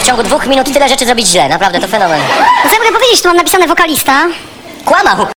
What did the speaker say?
w ciągu dwóch minut tyle rzeczy zrobić źle. Naprawdę, to fenomen. Muszę co powiedzieć, tu mam napisane wokalista. Kłamał!